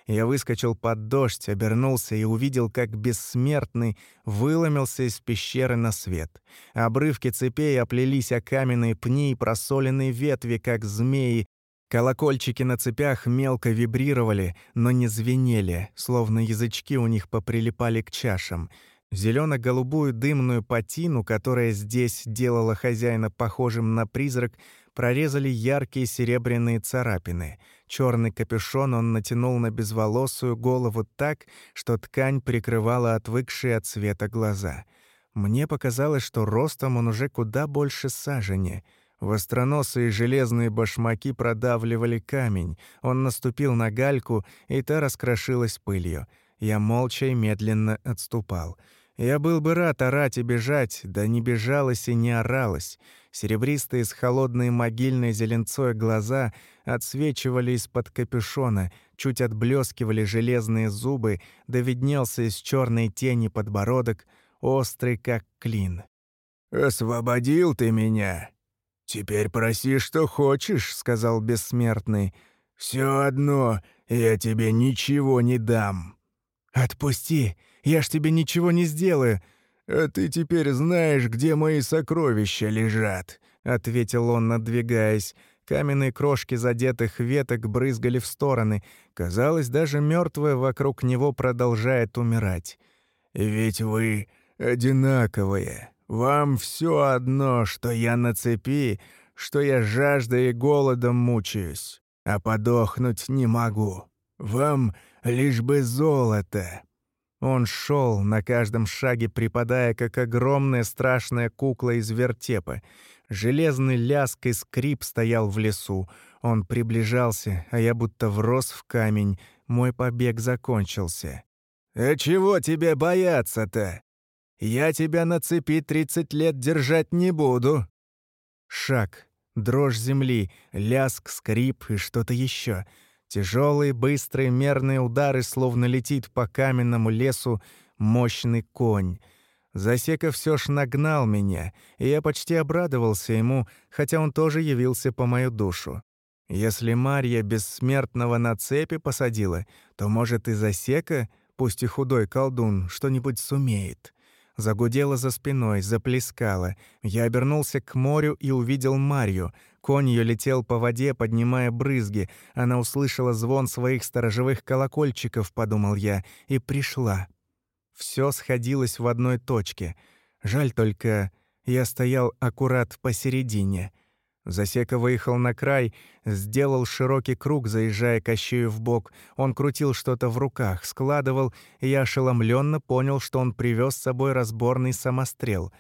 Я выскочил под дождь, обернулся и увидел, как бессмертный выломился из пещеры на свет. Обрывки цепей оплелись о каменные пни и просоленные ветви, как змеи, Колокольчики на цепях мелко вибрировали, но не звенели, словно язычки у них поприлипали к чашам. Зелено-голубую дымную патину, которая здесь делала хозяина похожим на призрак, прорезали яркие серебряные царапины. Черный капюшон он натянул на безволосую голову так, что ткань прикрывала отвыкшие от света глаза. Мне показалось, что ростом он уже куда больше сажени — Востроносые железные башмаки продавливали камень. Он наступил на гальку, и та раскрошилась пылью. Я молча и медленно отступал. Я был бы рад орать и бежать, да не бежалось и не оралось. Серебристые с холодной могильной зеленцой глаза отсвечивали из-под капюшона, чуть отблескивали железные зубы, да виднелся из черной тени подбородок, острый как клин. «Освободил ты меня. Теперь проси, что хочешь», — сказал бессмертный. «Все одно я тебе ничего не дам». «Отпусти, я ж тебе ничего не сделаю». «А ты теперь знаешь, где мои сокровища лежат», — ответил он, надвигаясь. Каменные крошки задетых веток брызгали в стороны. Казалось, даже мертвое вокруг него продолжает умирать. «Ведь вы одинаковые. Вам все одно, что я на цепи, что я жаждой и голодом мучаюсь, а подохнуть не могу. Вам лишь бы золото». Он шел на каждом шаге, припадая, как огромная страшная кукла из вертепа. Железный ляск и скрип стоял в лесу. Он приближался, а я будто врос в камень. Мой побег закончился. «А чего тебе бояться-то? Я тебя на цепи тридцать лет держать не буду». Шаг, дрожь земли, ляск, скрип и что-то еще — Тяжелые, быстрые, мерные удары, словно летит по каменному лесу мощный конь. Засека все ж нагнал меня, и я почти обрадовался ему, хотя он тоже явился по мою душу. Если Марья бессмертного на цепи посадила, то, может, и Засека, пусть и худой колдун, что-нибудь сумеет. Загудело за спиной, заплескало. Я обернулся к морю и увидел Марью. Конь ее летел по воде, поднимая брызги. Она услышала звон своих сторожевых колокольчиков, подумал я, и пришла. Все сходилось в одной точке. Жаль только, я стоял аккурат посередине — Засека выехал на край, сделал широкий круг, заезжая Кощею в бок. Он крутил что-то в руках, складывал, и я ошеломленно понял, что он привез с собой разборный самострел.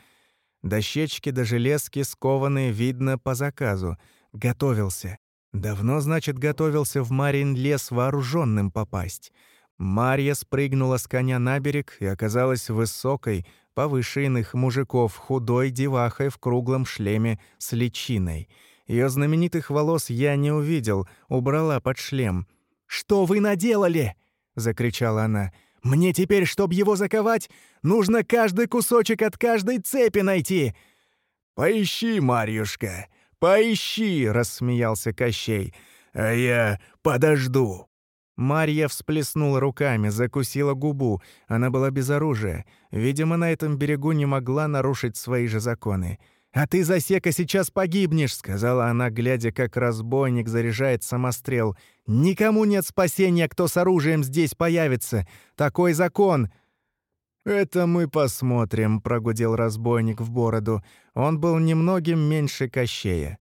Дощечки до железки скованные, видно, по заказу. Готовился. Давно, значит, готовился в Марин лес вооруженным попасть. Марья спрыгнула с коня на берег и оказалась высокой, повыше иных мужиков, худой девахой в круглом шлеме с личиной. Ее знаменитых волос я не увидел, убрала под шлем. «Что вы наделали?» — закричала она. «Мне теперь, чтобы его заковать, нужно каждый кусочек от каждой цепи найти!» «Поищи, Марьюшка, поищи!» — рассмеялся Кощей. «А я подожду!» Марья всплеснула руками, закусила губу. Она была без оружия. Видимо, на этом берегу не могла нарушить свои же законы. «А ты, засека, сейчас погибнешь», — сказала она, глядя, как разбойник заряжает самострел. «Никому нет спасения, кто с оружием здесь появится. Такой закон». «Это мы посмотрим», — прогудел разбойник в бороду. Он был немногим меньше Кощея.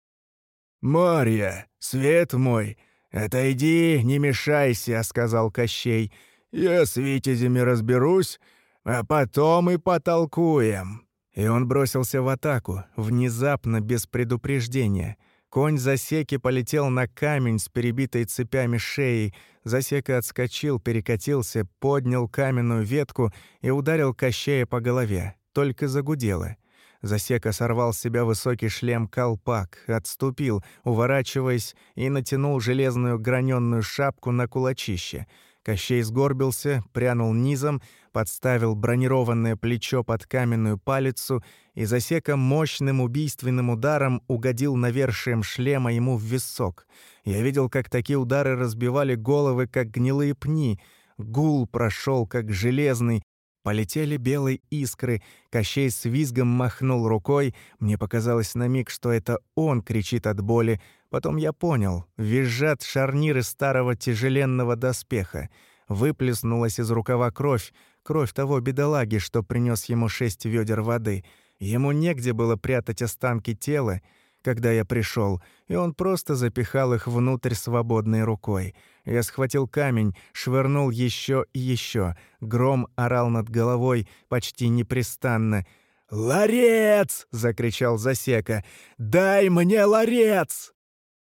«Марья, свет мой, «Отойди, не мешайся», — сказал Кощей. «Я с витязями разберусь, а потом и потолкуем». И он бросился в атаку, внезапно, без предупреждения. Конь засеки полетел на камень с перебитой цепями шеей. Засека отскочил, перекатился, поднял каменную ветку и ударил Кощея по голове. Только загудело — Засека сорвал с себя высокий шлем-колпак, отступил, уворачиваясь, и натянул железную граненную шапку на кулачище. Кощей сгорбился, прянул низом, подставил бронированное плечо под каменную палицу, и засека мощным убийственным ударом угодил навершием шлема ему в висок. Я видел, как такие удары разбивали головы, как гнилые пни. Гул прошел, как железный, Полетели белые искры, Кощей с визгом махнул рукой. Мне показалось на миг, что это он кричит от боли. Потом я понял, визжат шарниры старого тяжеленного доспеха. Выплеснулась из рукава кровь, кровь того бедолаги, что принес ему шесть ведер воды. Ему негде было прятать останки тела, когда я пришел, и он просто запихал их внутрь свободной рукой. Я схватил камень, швырнул еще и еще. Гром орал над головой почти непрестанно. «Ларец!» — закричал Засека. «Дай мне ларец!»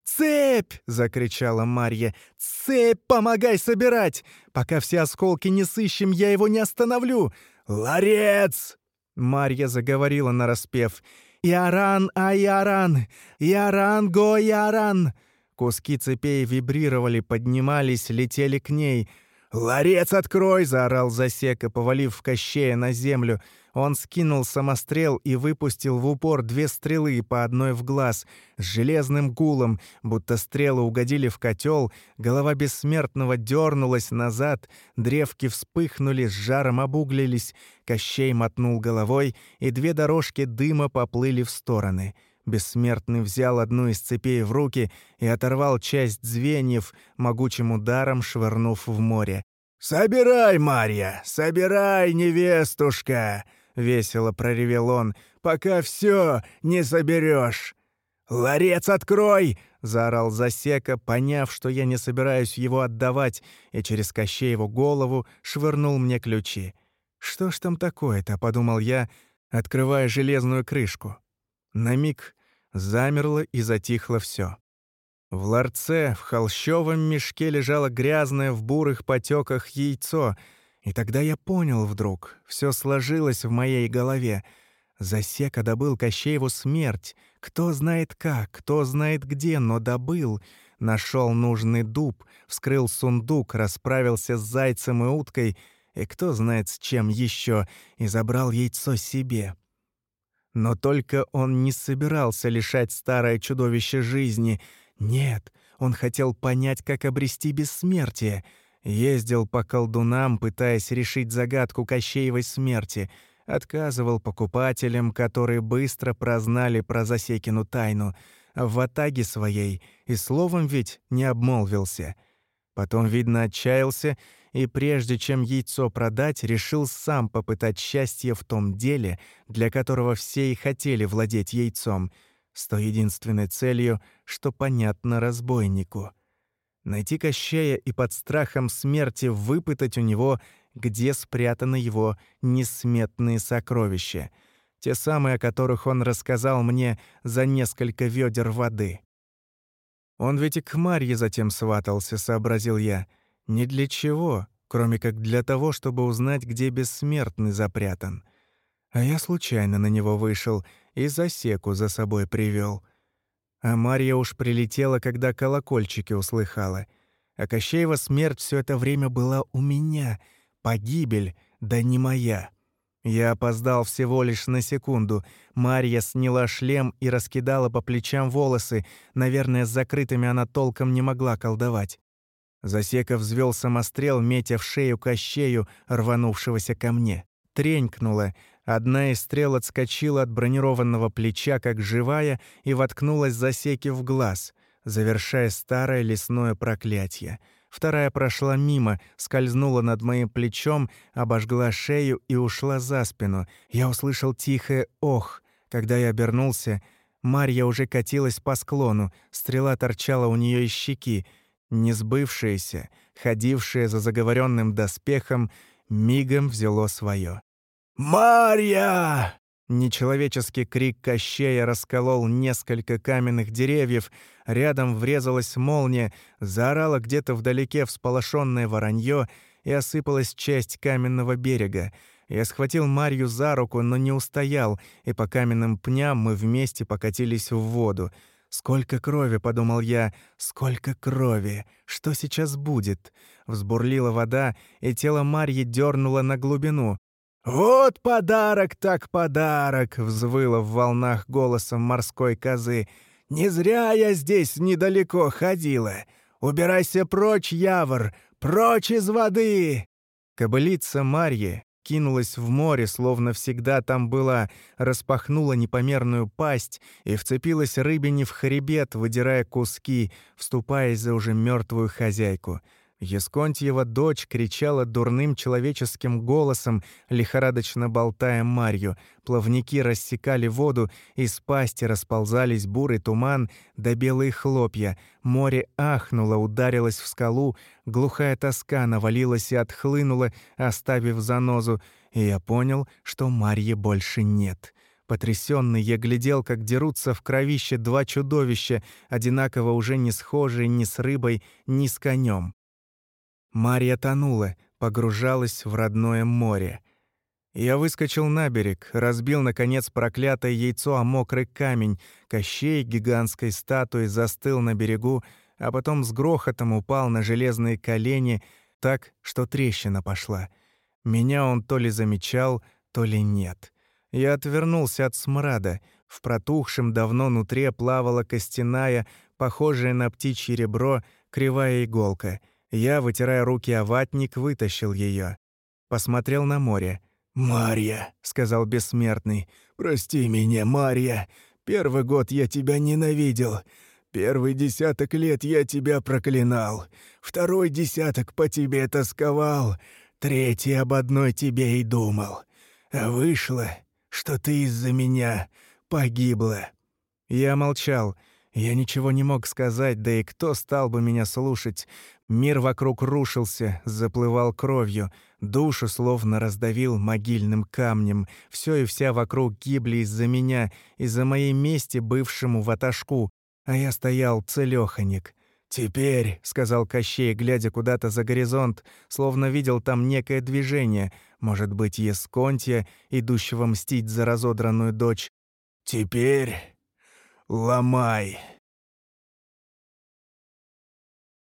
«Цепь!» — закричала Марья. «Цепь! Помогай собирать! Пока все осколки не сыщем, я его не остановлю! Ларец!» Марья заговорила нараспев. «Иоран, а Иоран! Иоран, го Иоран!» Куски цепей вибрировали, поднимались, летели к ней. «Ларец открой!» — заорал Засека, повалив Кощея на землю — он скинул самострел и выпустил в упор две стрелы по одной в глаз, с железным гулом, будто стрелы угодили в котел, голова бессмертного дернулась назад, древки вспыхнули, с жаром обуглились, Кощей мотнул головой, и две дорожки дыма поплыли в стороны. Бессмертный взял одну из цепей в руки и оторвал часть звеньев, могучим ударом швырнув в море. «Собирай, Марья, собирай, невестушка!» — весело проревел он, — «пока все не заберешь. «Ларец открой!» — заорал Засека, поняв, что я не собираюсь его отдавать, и через Кощееву голову швырнул мне ключи. «Что ж там такое-то?» — подумал я, открывая железную крышку. На миг замерло и затихло все. В ларце в холщовом мешке лежало грязное в бурых потеках яйцо — и тогда я понял вдруг, все сложилось в моей голове. Засека добыл Кощееву смерть. Кто знает как, кто знает где, но добыл. Нашел нужный дуб, вскрыл сундук, расправился с зайцем и уткой, и кто знает с чем еще, и забрал яйцо себе. Но только он не собирался лишать старое чудовище жизни. Нет, он хотел понять, как обрести бессмертие — Ездил по колдунам, пытаясь решить загадку Кощеевой смерти. Отказывал покупателям, которые быстро прознали про Засекину тайну. в атаге своей и словом ведь не обмолвился. Потом, видно, отчаялся и прежде чем яйцо продать, решил сам попытать счастье в том деле, для которого все и хотели владеть яйцом, с той единственной целью, что понятно разбойнику — найти Кощея и под страхом смерти выпытать у него, где спрятаны его несметные сокровища, те самые, о которых он рассказал мне за несколько ведер воды. Он ведь и к Марье затем сватался, сообразил я. Не для чего, кроме как для того, чтобы узнать, где бессмертный запрятан. А я случайно на него вышел и засеку за собой привел. А Марья уж прилетела, когда колокольчики услыхала. А Кощеева смерть все это время была у меня. Погибель, да не моя. Я опоздал всего лишь на секунду. Марья сняла шлем и раскидала по плечам волосы. Наверное, с закрытыми она толком не могла колдовать. Засека взвел самострел, метя в шею Кощею, рванувшегося ко мне. Тренькнуло, Одна из стрел отскочила от бронированного плеча, как живая, и воткнулась засеки в глаз, завершая старое лесное проклятие. Вторая прошла мимо, скользнула над моим плечом, обожгла шею и ушла за спину. Я услышал тихое «ох». Когда я обернулся, Марья уже катилась по склону, стрела торчала у нее из щеки. Несбывшееся, ходившее за заговоренным доспехом, мигом взяло свое. «Марья!» Нечеловеческий крик Кощея расколол несколько каменных деревьев, рядом врезалась молния, заорала где-то вдалеке всполошенное воронье и осыпалась часть каменного берега. Я схватил Марью за руку, но не устоял, и по каменным пням мы вместе покатились в воду. «Сколько крови!» — подумал я. «Сколько крови! Что сейчас будет?» Взбурлила вода, и тело Марьи дернуло на глубину. «Вот подарок так подарок!» — взвыло в волнах голосом морской козы. «Не зря я здесь недалеко ходила. Убирайся прочь, Явор, прочь из воды!» Кобылица Марьи кинулась в море, словно всегда там была, распахнула непомерную пасть и вцепилась рыбине в хребет, выдирая куски, вступаясь за уже мертвую хозяйку — Есконтьева дочь кричала дурным человеческим голосом, лихорадочно болтая Марью. Плавники рассекали воду, из пасти расползались бурый туман да белые хлопья. Море ахнуло, ударилось в скалу, глухая тоска навалилась и отхлынула, оставив занозу, и я понял, что Марьи больше нет. Потрясенный, я глядел, как дерутся в кровище два чудовища, одинаково уже не схожие ни с рыбой, ни с конем. Марья тонула, погружалась в родное море. Я выскочил на берег, разбил, наконец, проклятое яйцо о мокрый камень. Кощей гигантской статуей застыл на берегу, а потом с грохотом упал на железные колени так, что трещина пошла. Меня он то ли замечал, то ли нет. Я отвернулся от смрада. В протухшем давно нутре плавала костяная, похожая на птичье ребро, кривая иголка. Я, вытирая руки о ватник, вытащил ее. Посмотрел на море — «Марья», — сказал бессмертный, — «прости меня, Марья. Первый год я тебя ненавидел. Первый десяток лет я тебя проклинал. Второй десяток по тебе тосковал. Третий об одной тебе и думал. А вышло, что ты из-за меня погибла». Я молчал. Я ничего не мог сказать, да и кто стал бы меня слушать? Мир вокруг рушился, заплывал кровью, душу словно раздавил могильным камнем. Все и вся вокруг гибли из-за меня, из-за моей мести бывшему ватажку, а я стоял целёхонек. «Теперь», — сказал Кощей, глядя куда-то за горизонт, словно видел там некое движение, может быть, Есконтия, идущего мстить за разодранную дочь. «Теперь ломай».